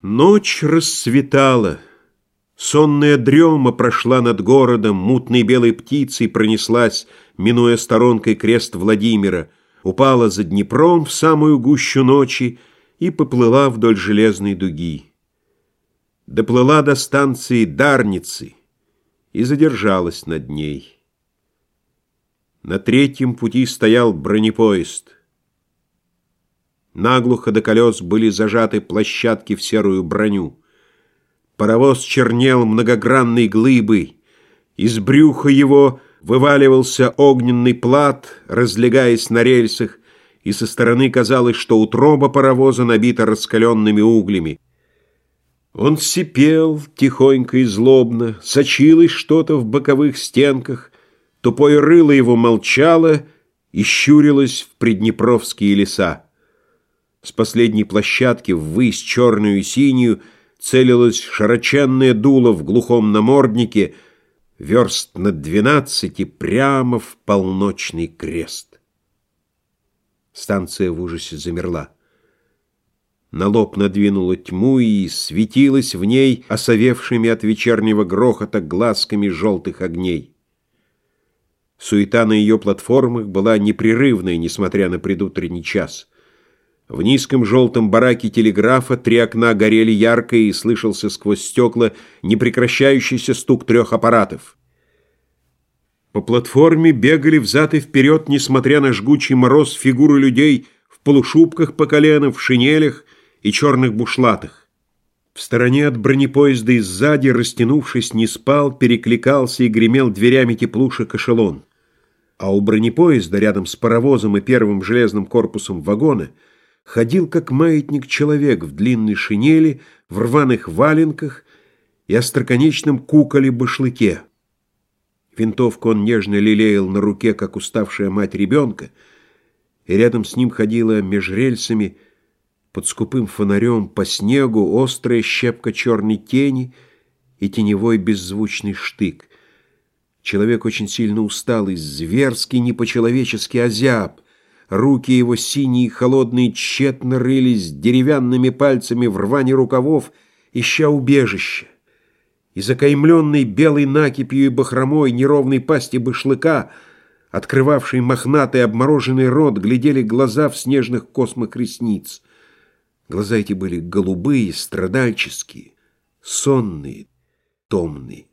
Ночь расцветала. Сонная дрема прошла над городом, мутной белой птицей пронеслась, минуя сторонкой крест Владимира, упала за Днепром в самую гущу ночи и поплыла вдоль железной дуги. Доплыла до станции Дарницы и задержалась над ней. На третьем пути стоял бронепоезд — Наглухо до колес были зажаты площадки в серую броню. Паровоз чернел многогранной глыбой. Из брюха его вываливался огненный плат, разлегаясь на рельсах, и со стороны казалось, что утроба паровоза набита раскаленными углями. Он сипел тихонько и злобно, сочилось что-то в боковых стенках, тупое рыло его молчало и щурилось в приднепровские леса. С последней площадки ввысь черную и синюю целилось широченное дуло в глухом наморднике, верст на двенадцати прямо в полночный крест. Станция в ужасе замерла. На лоб надвинула тьму и светилась в ней осовевшими от вечернего грохота глазками желтых огней. Суета на ее платформах была непрерывная, несмотря на предутренний час — в низком желтом бараке телеграфа три окна горели ярко и слышался сквозь стекла непрекращающийся стук трех аппаратов. По платформе бегали взад и вперед, несмотря на жгучий мороз, фигуры людей в полушубках по колено, в шинелях и черных бушлатах. В стороне от бронепоезда и сзади, растянувшись, не спал, перекликался и гремел дверями теплушек эшелон. А у бронепоезда, рядом с паровозом и первым железным корпусом вагона, ходил как маятник человек в длинной шинели, в рваных валенках и остроконечном куколе-башлыке. Винтовку он нежно лелеял на руке, как уставшая мать ребенка, и рядом с ним ходила меж рельсами под скупым фонарем по снегу острая щепка черной тени и теневой беззвучный штык. Человек очень сильно устал и зверский, не по-человечески озяб — Руки его синие и холодные тщетно рылись деревянными пальцами в рване рукавов, ища убежище. И закаймленный белой накипью и бахромой неровной пасти башлыка, открывавший мохнатый обмороженный рот, глядели глаза в снежных космах ресниц. Глаза эти были голубые, страдальческие, сонные, томные.